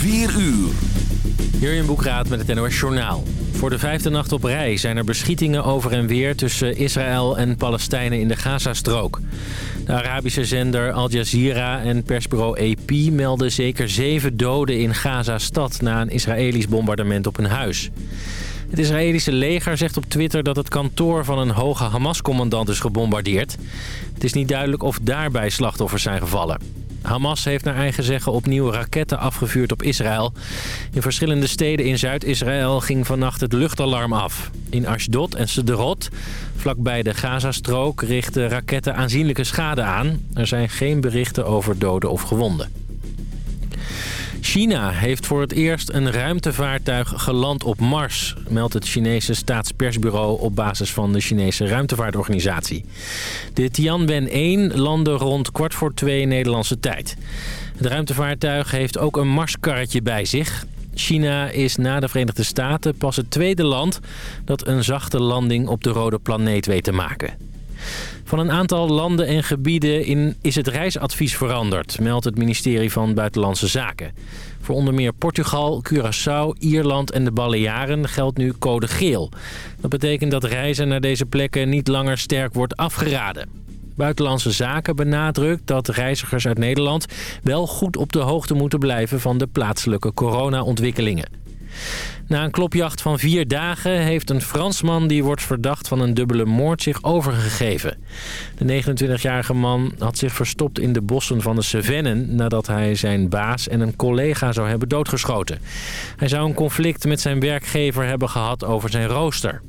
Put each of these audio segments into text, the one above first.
4 uur. Jurjen Boekraat met het NOS Journaal. Voor de vijfde nacht op rij zijn er beschietingen over en weer tussen Israël en Palestijnen in de Gazastrook. De Arabische zender Al Jazeera en persbureau AP melden zeker zeven doden in Gaza-stad na een Israëlisch bombardement op een huis. Het Israëlische leger zegt op Twitter dat het kantoor van een hoge Hamas-commandant is gebombardeerd. Het is niet duidelijk of daarbij slachtoffers zijn gevallen. Hamas heeft naar eigen zeggen opnieuw raketten afgevuurd op Israël. In verschillende steden in Zuid-Israël ging vannacht het luchtalarm af. In Ashdod en Sderot, vlakbij de Gazastrook, richten raketten aanzienlijke schade aan. Er zijn geen berichten over doden of gewonden. China heeft voor het eerst een ruimtevaartuig geland op Mars... meldt het Chinese staatspersbureau op basis van de Chinese ruimtevaartorganisatie. De Tianwen-1 landde rond kwart voor twee Nederlandse tijd. Het ruimtevaartuig heeft ook een Marskarretje bij zich. China is na de Verenigde Staten pas het tweede land... dat een zachte landing op de rode planeet weet te maken. Van een aantal landen en gebieden in is het reisadvies veranderd, meldt het ministerie van Buitenlandse Zaken. Voor onder meer Portugal, Curaçao, Ierland en de Balearen geldt nu code geel. Dat betekent dat reizen naar deze plekken niet langer sterk wordt afgeraden. Buitenlandse Zaken benadrukt dat reizigers uit Nederland wel goed op de hoogte moeten blijven van de plaatselijke corona-ontwikkelingen. Na een klopjacht van vier dagen heeft een Fransman die wordt verdacht van een dubbele moord zich overgegeven. De 29-jarige man had zich verstopt in de bossen van de Cevennen nadat hij zijn baas en een collega zou hebben doodgeschoten. Hij zou een conflict met zijn werkgever hebben gehad over zijn rooster.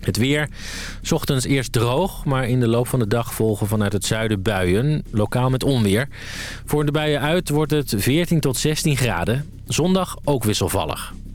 Het weer. Ochtends eerst droog, maar in de loop van de dag volgen vanuit het zuiden buien. Lokaal met onweer. Voor de buien uit wordt het 14 tot 16 graden. Zondag ook wisselvallig.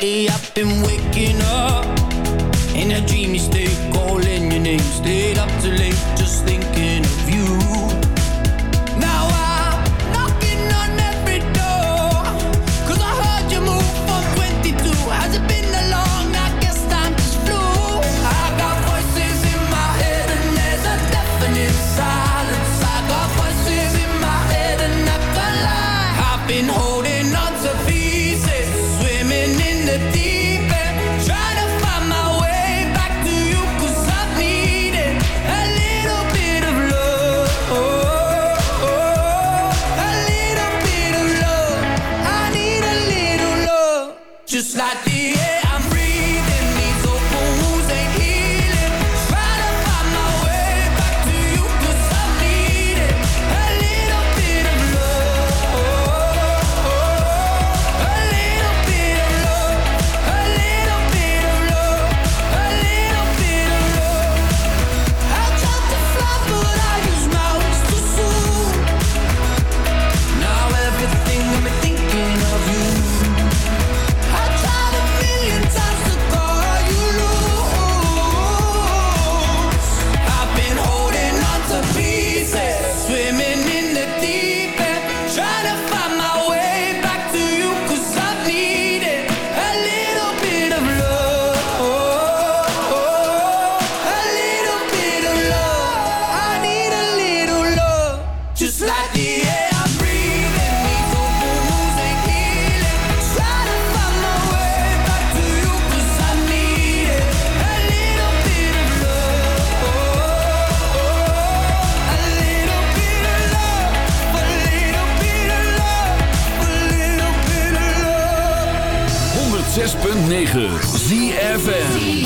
ja. 9 ZFN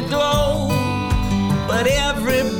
me throw, but everybody